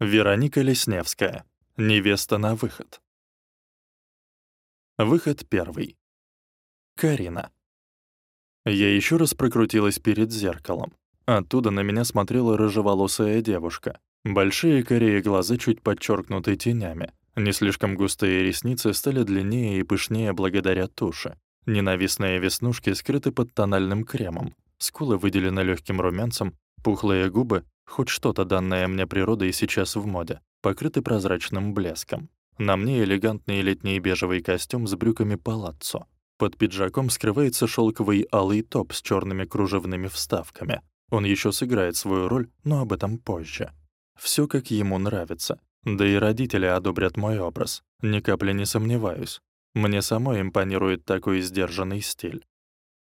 Вероника Лесневская. Невеста на выход. Выход первый. Карина. Я еще раз прокрутилась перед зеркалом. Оттуда на меня смотрела рыжеволосая девушка. Большие корее глаза чуть подчеркнуты тенями. Не слишком густые ресницы стали длиннее и пышнее благодаря туши. Ненавистные веснушки скрыты под тональным кремом. Скулы выделены легким румянцем, пухлые губы Хоть что-то, данное мне природой сейчас в моде, покрыты прозрачным блеском. На мне элегантный летний бежевый костюм с брюками палаццо. Под пиджаком скрывается шелковый алый топ с черными кружевными вставками. Он еще сыграет свою роль, но об этом позже. Все как ему нравится. Да и родители одобрят мой образ. Ни капли не сомневаюсь. Мне самой импонирует такой сдержанный стиль.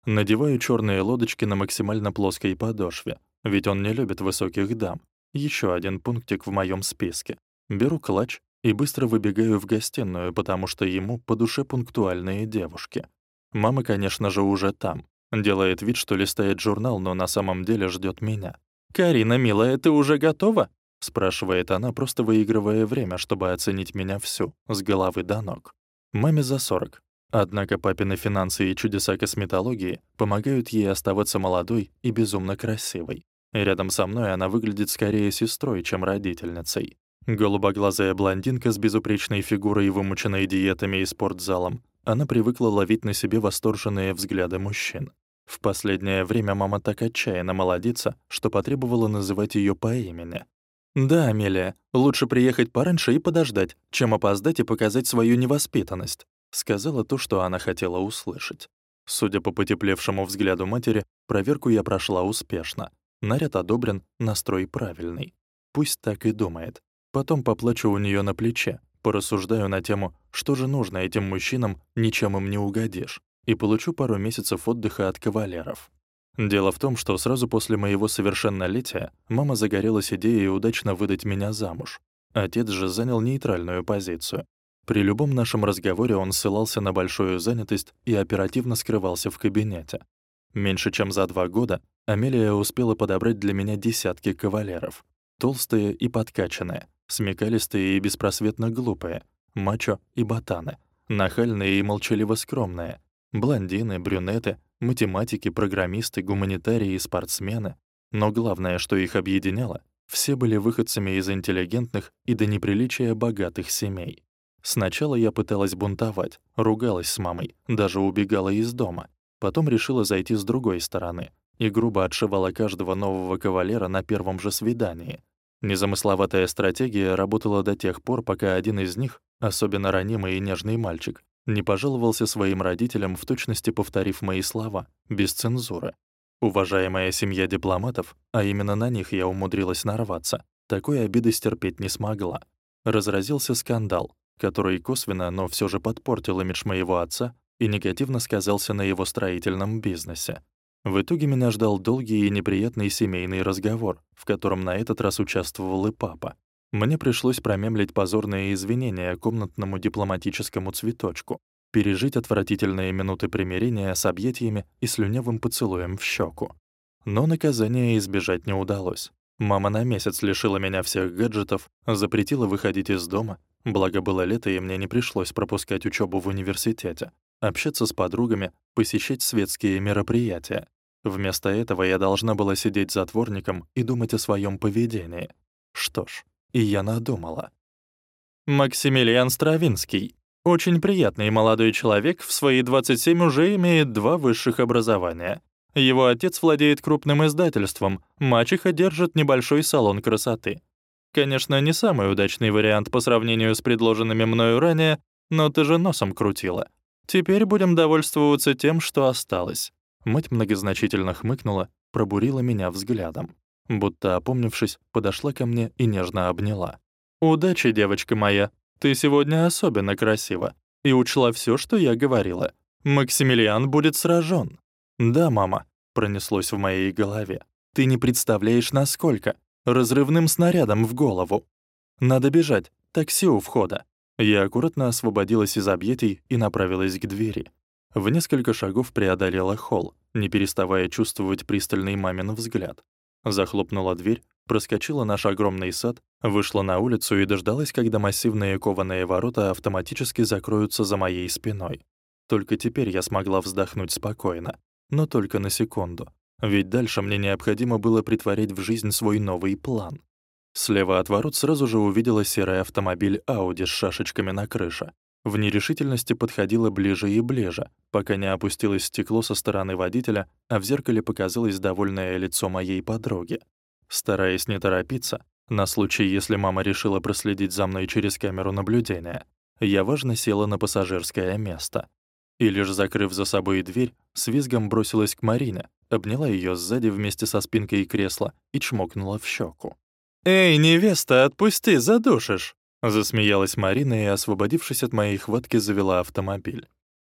Надеваю черные лодочки на максимально плоской подошве. Ведь он не любит высоких дам. Еще один пунктик в моем списке. Беру клатч и быстро выбегаю в гостиную, потому что ему по душе пунктуальные девушки. Мама, конечно же, уже там. Делает вид, что листает журнал, но на самом деле ждет меня. «Карина, милая, ты уже готова?» — спрашивает она, просто выигрывая время, чтобы оценить меня всю, с головы до ног. Маме за 40. Однако папины финансы и чудеса косметологии помогают ей оставаться молодой и безумно красивой. Рядом со мной она выглядит скорее сестрой, чем родительницей. Голубоглазая блондинка с безупречной фигурой, вымученной диетами и спортзалом. Она привыкла ловить на себе восторженные взгляды мужчин. В последнее время мама так отчаянно молодится, что потребовала называть ее по имени. «Да, Амелия, лучше приехать пораньше и подождать, чем опоздать и показать свою невоспитанность», сказала то, что она хотела услышать. Судя по потеплевшему взгляду матери, проверку я прошла успешно. Наряд одобрен, настрой правильный. Пусть так и думает. Потом поплачу у нее на плече, порассуждаю на тему, что же нужно этим мужчинам, ничем им не угодишь, и получу пару месяцев отдыха от кавалеров. Дело в том, что сразу после моего совершеннолетия мама загорелась идеей удачно выдать меня замуж. Отец же занял нейтральную позицию. При любом нашем разговоре он ссылался на большую занятость и оперативно скрывался в кабинете. Меньше чем за два года Амелия успела подобрать для меня десятки кавалеров. Толстые и подкачанные, смекалистые и беспросветно глупые, мачо и ботаны, нахальные и молчаливо скромные, блондины, брюнеты, математики, программисты, гуманитарии и спортсмены. Но главное, что их объединяло, все были выходцами из интеллигентных и до неприличия богатых семей. Сначала я пыталась бунтовать, ругалась с мамой, даже убегала из дома. Потом решила зайти с другой стороны, и грубо отшивала каждого нового кавалера на первом же свидании. Незамысловатая стратегия работала до тех пор, пока один из них, особенно ранимый и нежный мальчик, не пожаловался своим родителям, в точности повторив мои слова, без цензуры. Уважаемая семья дипломатов, а именно на них я умудрилась нарваться, такой обиды стерпеть не смогла. Разразился скандал, который косвенно, но все же подпортил имидж моего отца и негативно сказался на его строительном бизнесе. В итоге меня ждал долгий и неприятный семейный разговор, в котором на этот раз участвовал и папа. Мне пришлось промемлить позорные извинения комнатному дипломатическому цветочку, пережить отвратительные минуты примирения с объятиями и слюнявым поцелуем в щеку. Но наказания избежать не удалось. Мама на месяц лишила меня всех гаджетов, запретила выходить из дома, благо было лето, и мне не пришлось пропускать учебу в университете, общаться с подругами, посещать светские мероприятия. Вместо этого я должна была сидеть затворником и думать о своем поведении. Что ж, и я надумала. Максимилиан Стравинский. Очень приятный молодой человек, в свои 27 уже имеет два высших образования. Его отец владеет крупным издательством, мачеха держит небольшой салон красоты. Конечно, не самый удачный вариант по сравнению с предложенными мною ранее, но ты же носом крутила. Теперь будем довольствоваться тем, что осталось. Мать многозначительно хмыкнула, пробурила меня взглядом. Будто опомнившись, подошла ко мне и нежно обняла. «Удачи, девочка моя. Ты сегодня особенно красива. И учла все, что я говорила. Максимилиан будет сражен. «Да, мама», — пронеслось в моей голове. «Ты не представляешь, насколько. Разрывным снарядом в голову. Надо бежать. Такси у входа». Я аккуратно освободилась из объятий и направилась к двери. В несколько шагов преодолела холл, не переставая чувствовать пристальный мамин взгляд. Захлопнула дверь, проскочила наш огромный сад, вышла на улицу и дождалась, когда массивные кованые ворота автоматически закроются за моей спиной. Только теперь я смогла вздохнуть спокойно, но только на секунду. Ведь дальше мне необходимо было притворить в жизнь свой новый план. Слева от ворот сразу же увидела серый автомобиль Audi с шашечками на крыше. В нерешительности подходила ближе и ближе, пока не опустилось стекло со стороны водителя, а в зеркале показалось довольное лицо моей подруги. Стараясь не торопиться, на случай, если мама решила проследить за мной через камеру наблюдения, я важно села на пассажирское место. И лишь закрыв за собой дверь, с визгом бросилась к Марине, обняла ее сзади вместе со спинкой кресла и чмокнула в щеку. «Эй, невеста, отпусти, задушишь!» Засмеялась Марина и, освободившись от моей хватки, завела автомобиль.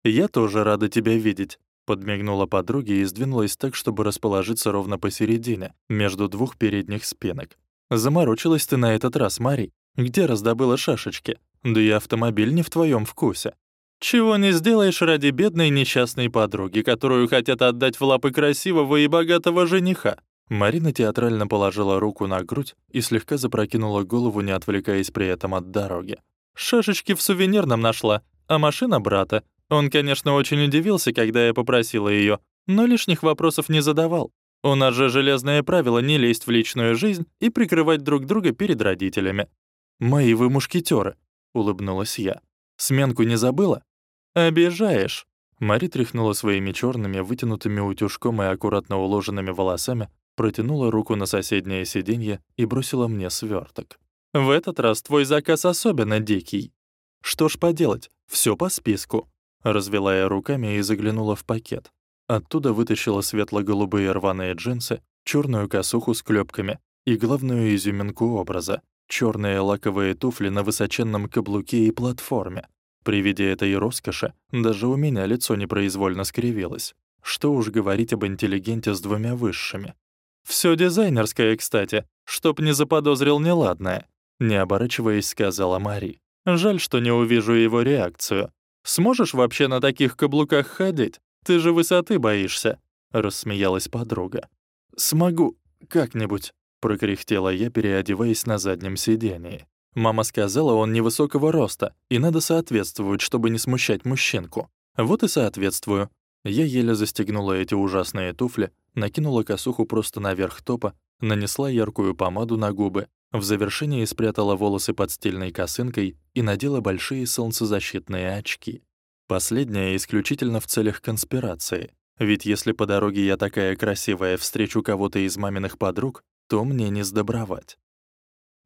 «Я тоже рада тебя видеть», — подмигнула подруге и сдвинулась так, чтобы расположиться ровно посередине, между двух передних спинок. «Заморочилась ты на этот раз, Мари. Где раздобыла шашечки? Да и автомобиль не в твоем вкусе. Чего не сделаешь ради бедной несчастной подруги, которую хотят отдать в лапы красивого и богатого жениха. Марина театрально положила руку на грудь и слегка запрокинула голову, не отвлекаясь при этом от дороги. «Шашечки в сувенирном нашла, а машина брата. Он, конечно, очень удивился, когда я попросила ее, но лишних вопросов не задавал. У нас же железное правило не лезть в личную жизнь и прикрывать друг друга перед родителями. «Мои вы мушкетеры», — улыбнулась я. «Сменку не забыла?» «Обижаешь». Мари тряхнула своими черными, вытянутыми утюжком и аккуратно уложенными волосами, протянула руку на соседнее сиденье и бросила мне сверток. «В этот раз твой заказ особенно дикий. Что ж поделать, все по списку». Развела я руками и заглянула в пакет. Оттуда вытащила светло-голубые рваные джинсы, черную косуху с клепками и главную изюминку образа — черные лаковые туфли на высоченном каблуке и платформе. При виде этой роскоши даже у меня лицо непроизвольно скривилось. Что уж говорить об интеллигенте с двумя высшими. Все дизайнерское, кстати, чтоб не заподозрил неладное», — не оборачиваясь, сказала Мари. «Жаль, что не увижу его реакцию. Сможешь вообще на таких каблуках ходить? Ты же высоты боишься», — рассмеялась подруга. «Смогу как-нибудь», — прокряхтела я, переодеваясь на заднем сидении. Мама сказала, он невысокого роста, и надо соответствовать, чтобы не смущать мужчинку. Вот и соответствую. Я еле застегнула эти ужасные туфли, накинула косуху просто наверх топа, нанесла яркую помаду на губы, в завершении спрятала волосы под стильной косынкой и надела большие солнцезащитные очки. Последнее исключительно в целях конспирации. Ведь если по дороге я такая красивая встречу кого-то из маминых подруг, то мне не сдобровать.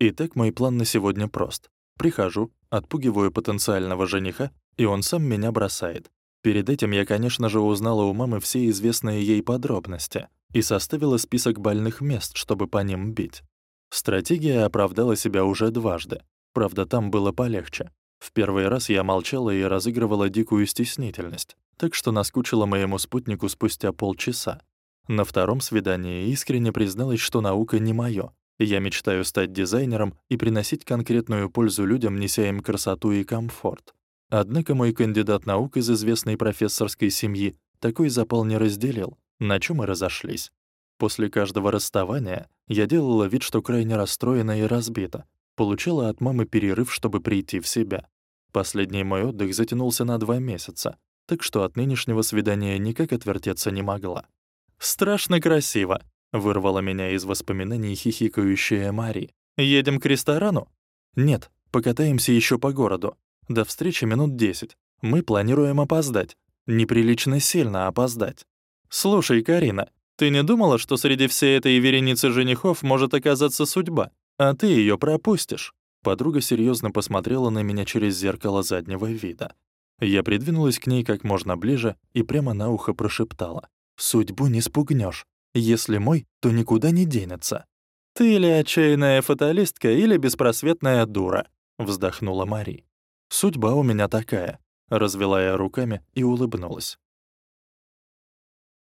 Итак, мой план на сегодня прост. Прихожу, отпугиваю потенциального жениха, и он сам меня бросает. Перед этим я, конечно же, узнала у мамы все известные ей подробности и составила список больных мест, чтобы по ним бить. Стратегия оправдала себя уже дважды. Правда, там было полегче. В первый раз я молчала и разыгрывала дикую стеснительность, так что наскучила моему спутнику спустя полчаса. На втором свидании искренне призналась, что наука не моё. Я мечтаю стать дизайнером и приносить конкретную пользу людям, неся им красоту и комфорт. Однако мой кандидат наук из известной профессорской семьи такой запал не разделил, на чем мы разошлись. После каждого расставания я делала вид, что крайне расстроена и разбита, получила от мамы перерыв, чтобы прийти в себя. Последний мой отдых затянулся на два месяца, так что от нынешнего свидания никак отвертеться не могла. «Страшно красиво», — вырвала меня из воспоминаний хихикающая Мари. «Едем к ресторану?» «Нет, покатаемся еще по городу. До встречи минут десять. Мы планируем опоздать. Неприлично сильно опоздать. Слушай, Карина, ты не думала, что среди всей этой вереницы женихов может оказаться судьба, а ты ее пропустишь? Подруга серьезно посмотрела на меня через зеркало заднего вида. Я придвинулась к ней как можно ближе и прямо на ухо прошептала. «Судьбу не спугнешь. Если мой, то никуда не денется». «Ты или отчаянная фаталистка, или беспросветная дура», — вздохнула Мари. Судьба у меня такая, развела я руками и улыбнулась.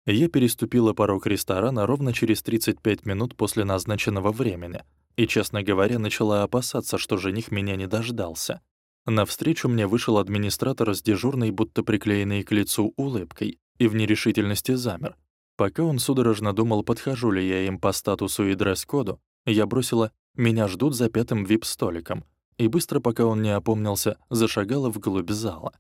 Я переступила порог ресторана ровно через 35 минут после назначенного времени и, честно говоря, начала опасаться, что жених меня не дождался. Навстречу мне вышел администратор с дежурной, будто приклеенной к лицу улыбкой, и в нерешительности замер. Пока он судорожно думал, подхожу ли я им по статусу и дресс-коду, я бросила «меня ждут за пятым вип-столиком» и быстро, пока он не опомнился, зашагала вглубь зала.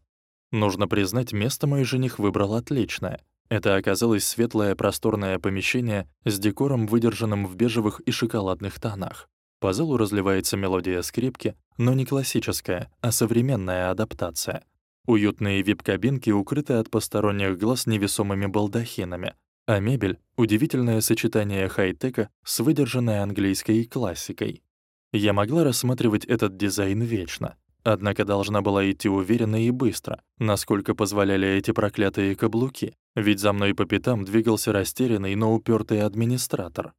Нужно признать, место мой жених выбрал отличное. Это оказалось светлое просторное помещение с декором, выдержанным в бежевых и шоколадных тонах. По залу разливается мелодия скрипки, но не классическая, а современная адаптация. Уютные вип-кабинки укрыты от посторонних глаз невесомыми балдахинами, а мебель — удивительное сочетание хай-тека с выдержанной английской классикой. Я могла рассматривать этот дизайн вечно, однако должна была идти уверенно и быстро, насколько позволяли эти проклятые каблуки, ведь за мной по пятам двигался растерянный, но упертый администратор.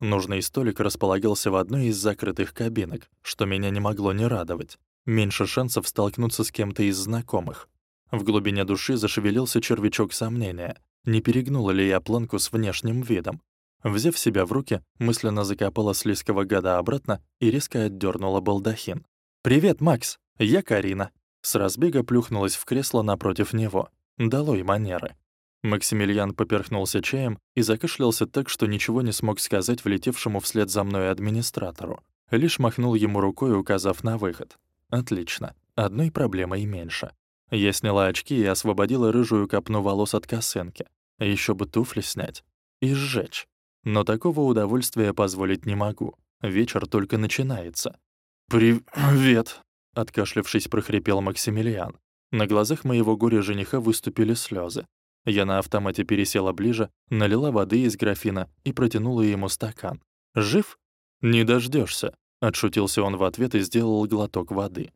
Нужный столик располагался в одной из закрытых кабинок, что меня не могло не радовать. Меньше шансов столкнуться с кем-то из знакомых. В глубине души зашевелился червячок сомнения. Не перегнула ли я планку с внешним видом? Взяв себя в руки, мысленно закопала слизкого гада обратно и резко отдернула балдахин. «Привет, Макс! Я Карина!» С разбега плюхнулась в кресло напротив него. Долой манеры. Максимилиан поперхнулся чаем и закашлялся так, что ничего не смог сказать влетевшему вслед за мной администратору. Лишь махнул ему рукой, указав на выход. «Отлично. Одной проблемой меньше». Я сняла очки и освободила рыжую копну волос от косынки. Еще бы туфли снять. И сжечь. Но такого удовольствия позволить не могу. Вечер только начинается. «Привет», — откашлявшись, прохрипел Максимилиан. На глазах моего горя-жениха выступили слезы. Я на автомате пересела ближе, налила воды из графина и протянула ему стакан. «Жив?» «Не дождешься, отшутился он в ответ и сделал глоток воды.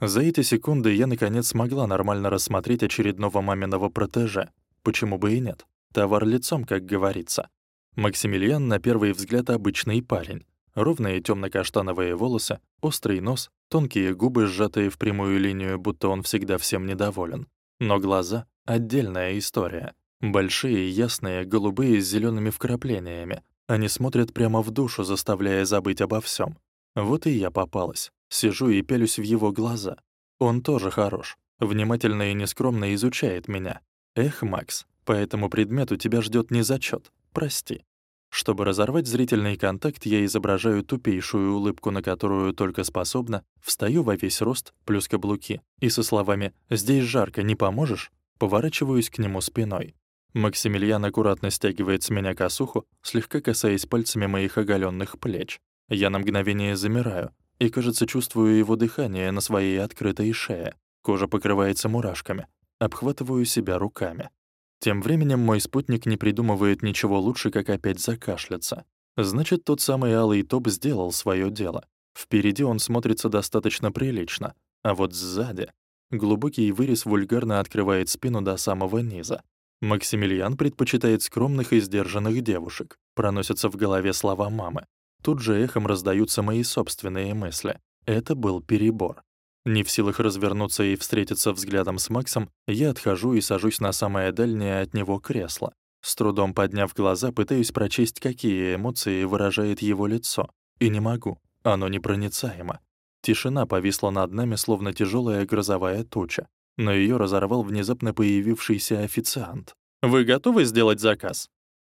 За эти секунды я, наконец, смогла нормально рассмотреть очередного маминого протеже. Почему бы и нет? Товар лицом, как говорится. Максимилиан, на первый взгляд, обычный парень. Ровные темно-каштановые волосы, острый нос, тонкие губы, сжатые в прямую линию, будто он всегда всем недоволен. Но глаза Отдельная история. Большие, ясные, голубые с зелеными вкраплениями. Они смотрят прямо в душу, заставляя забыть обо всем. Вот и я попалась. Сижу и пялюсь в его глаза. Он тоже хорош. Внимательно и нескромно изучает меня. Эх, Макс, по этому предмету тебя ждет не зачет. Прости. Чтобы разорвать зрительный контакт, я изображаю тупейшую улыбку, на которую только способна, встаю во весь рост, плюс каблуки, и со словами «Здесь жарко, не поможешь?» Поворачиваюсь к нему спиной. Максимилиан аккуратно стягивает с меня косуху, слегка касаясь пальцами моих оголенных плеч. Я на мгновение замираю и, кажется, чувствую его дыхание на своей открытой шее. Кожа покрывается мурашками. Обхватываю себя руками. Тем временем мой спутник не придумывает ничего лучше, как опять закашляться. Значит, тот самый алый топ сделал свое дело. Впереди он смотрится достаточно прилично, а вот сзади Глубокий вырез вульгарно открывает спину до самого низа. Максимилиан предпочитает скромных и сдержанных девушек. Проносятся в голове слова мамы. Тут же эхом раздаются мои собственные мысли. Это был перебор. Не в силах развернуться и встретиться взглядом с Максом, я отхожу и сажусь на самое дальнее от него кресло. С трудом подняв глаза, пытаюсь прочесть, какие эмоции выражает его лицо. И не могу. Оно непроницаемо. Тишина повисла над нами, словно тяжелая грозовая туча, но ее разорвал внезапно появившийся официант. «Вы готовы сделать заказ?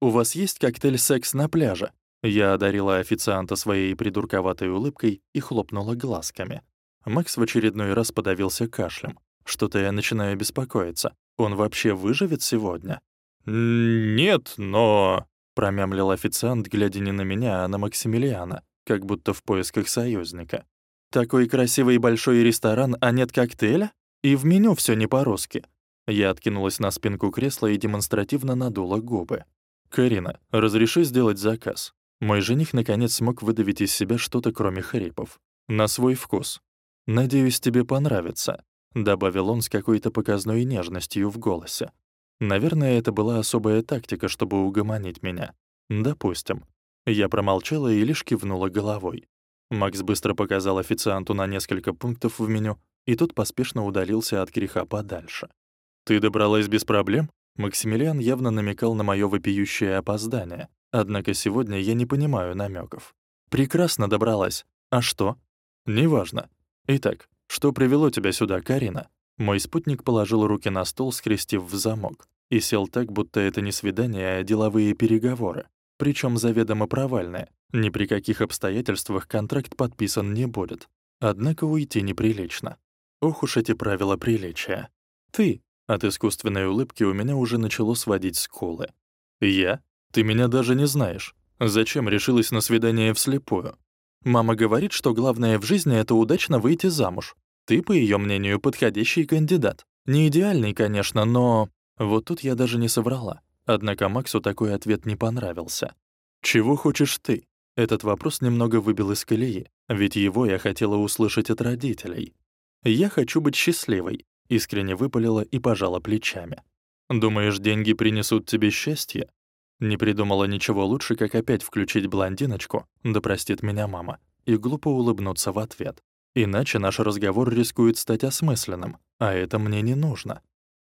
У вас есть коктейль «Секс на пляже»?» Я одарила официанта своей придурковатой улыбкой и хлопнула глазками. Макс в очередной раз подавился кашлем. Что-то я начинаю беспокоиться. Он вообще выживет сегодня? «Нет, но...» — промямлил официант, глядя не на меня, а на Максимилиана, как будто в поисках союзника. Такой красивый большой ресторан, а нет коктейля? И в меню все не по-русски. Я откинулась на спинку кресла и демонстративно надула губы. «Карина, разреши сделать заказ». Мой жених наконец смог выдавить из себя что-то, кроме хрипов. «На свой вкус. Надеюсь, тебе понравится», — добавил он с какой-то показной нежностью в голосе. Наверное, это была особая тактика, чтобы угомонить меня. Допустим. Я промолчала и лишь кивнула головой. Макс быстро показал официанту на несколько пунктов в меню, и тот поспешно удалился от греха подальше. «Ты добралась без проблем?» Максимилиан явно намекал на моё вопиющее опоздание, однако сегодня я не понимаю намеков. «Прекрасно добралась. А что?» «Неважно. Итак, что привело тебя сюда, Карина?» Мой спутник положил руки на стол, скрестив в замок. и сел так, будто это не свидание, а деловые переговоры. Причем заведомо провальные. Ни при каких обстоятельствах контракт подписан не будет. Однако уйти неприлично. Ох уж эти правила приличия. Ты. От искусственной улыбки у меня уже начало сводить скулы. Я? Ты меня даже не знаешь. Зачем решилась на свидание вслепую? Мама говорит, что главное в жизни — это удачно выйти замуж. Ты, по ее мнению, подходящий кандидат. Не идеальный, конечно, но... Вот тут я даже не соврала. Однако Максу такой ответ не понравился. «Чего хочешь ты?» Этот вопрос немного выбил из колеи, ведь его я хотела услышать от родителей. «Я хочу быть счастливой», — искренне выпалила и пожала плечами. «Думаешь, деньги принесут тебе счастье?» Не придумала ничего лучше, как опять включить блондиночку, да простит меня мама, и глупо улыбнуться в ответ. Иначе наш разговор рискует стать осмысленным, а это мне не нужно.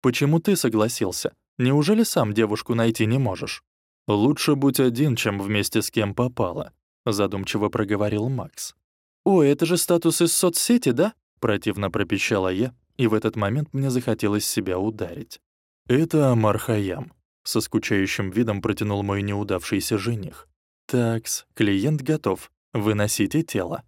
«Почему ты согласился? Неужели сам девушку найти не можешь?» «Лучше будь один, чем вместе с кем попало», — задумчиво проговорил Макс. «Ой, это же статус из соцсети, да?» — противно пропищала я, и в этот момент мне захотелось себя ударить. «Это Амар Хаям», — со скучающим видом протянул мой неудавшийся жених. «Такс, клиент готов. Выносите тело».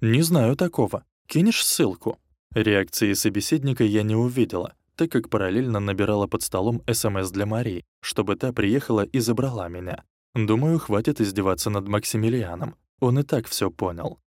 «Не знаю такого. Кинешь ссылку?» Реакции собеседника я не увидела, так как параллельно набирала под столом СМС для Марии, чтобы та приехала и забрала меня. Думаю, хватит издеваться над Максимилианом. Он и так все понял.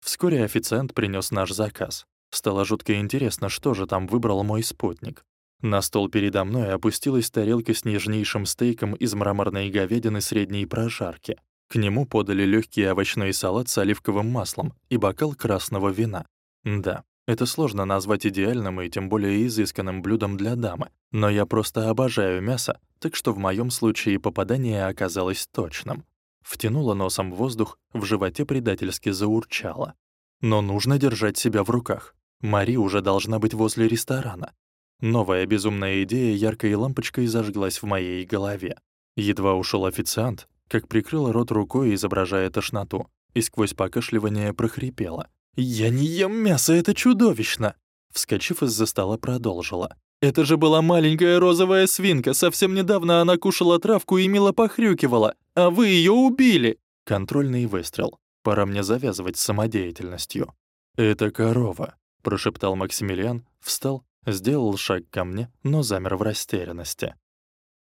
Вскоре официант принес наш заказ. Стало жутко интересно, что же там выбрал мой спутник. На стол передо мной опустилась тарелка с нежнейшим стейком из мраморной говядины средней прожарки. К нему подали легкий овощной салат с оливковым маслом и бокал красного вина. Да, это сложно назвать идеальным и тем более изысканным блюдом для дамы, но я просто обожаю мясо, так что в моем случае попадание оказалось точным. Втянула носом воздух, в животе предательски заурчало. Но нужно держать себя в руках. Мари уже должна быть возле ресторана. Новая безумная идея яркой лампочкой зажглась в моей голове. Едва ушел официант, как прикрыла рот рукой, изображая тошноту, и сквозь покашливание прохрипела. «Я не ем мясо, это чудовищно!» Вскочив из-за стола, продолжила. «Это же была маленькая розовая свинка, совсем недавно она кушала травку и мило похрюкивала, а вы ее убили!» Контрольный выстрел. Пора мне завязывать с самодеятельностью. «Это корова», — прошептал Максимилиан, встал, сделал шаг ко мне, но замер в растерянности.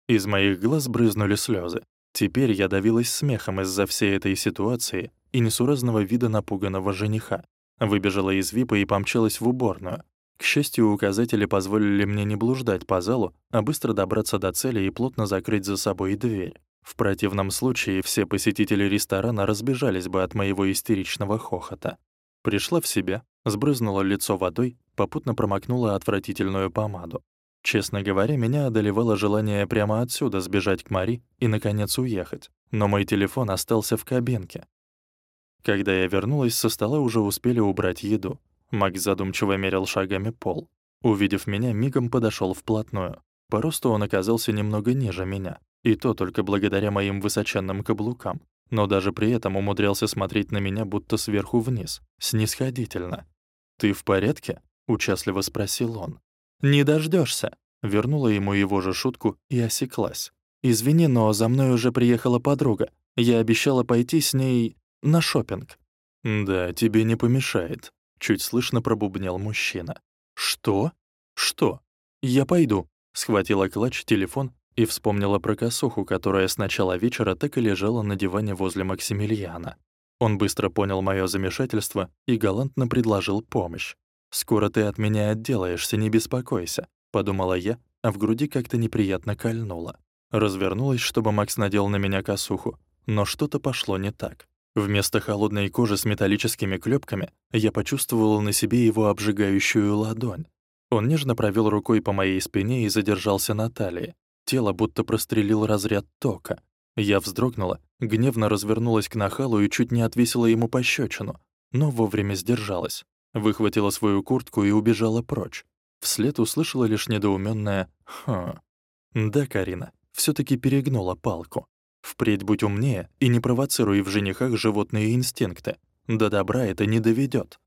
Из моих глаз брызнули слезы. Теперь я давилась смехом из-за всей этой ситуации и несуразного вида напуганного жениха. Выбежала из ВИПа и помчалась в уборную. К счастью, указатели позволили мне не блуждать по залу, а быстро добраться до цели и плотно закрыть за собой дверь. В противном случае все посетители ресторана разбежались бы от моего истеричного хохота. Пришла в себя, сбрызнула лицо водой, попутно промокнула отвратительную помаду. Честно говоря, меня одолевало желание прямо отсюда сбежать к Мари и, наконец, уехать. Но мой телефон остался в кабинке. Когда я вернулась, со стола уже успели убрать еду. Макс задумчиво мерил шагами пол. Увидев меня, мигом подошел вплотную. По росту он оказался немного ниже меня, и то только благодаря моим высоченным каблукам. Но даже при этом умудрялся смотреть на меня будто сверху вниз, снисходительно. «Ты в порядке?» — участливо спросил он. «Не дождешься. Вернула ему его же шутку и осеклась. «Извини, но за мной уже приехала подруга. Я обещала пойти с ней на шопинг. «Да, тебе не помешает», — чуть слышно пробубнил мужчина. «Что? Что? Я пойду», — схватила клатч телефон и вспомнила про косуху, которая с начала вечера так и лежала на диване возле Максимилиана. Он быстро понял моё замешательство и галантно предложил помощь. «Скоро ты от меня отделаешься, не беспокойся», — подумала я, а в груди как-то неприятно кольнуло. Развернулась, чтобы Макс надел на меня косуху, но что-то пошло не так. Вместо холодной кожи с металлическими клепками я почувствовал на себе его обжигающую ладонь. Он нежно провел рукой по моей спине и задержался на талии. Тело будто прострелил разряд тока. Я вздрогнула, гневно развернулась к нахалу и чуть не отвесила ему пощечину, но вовремя сдержалась. Выхватила свою куртку и убежала прочь. Вслед услышала лишь недоуменное «Хм». Да, Карина, все таки перегнула палку. Впредь будь умнее и не провоцируй в женихах животные инстинкты. До добра это не доведет.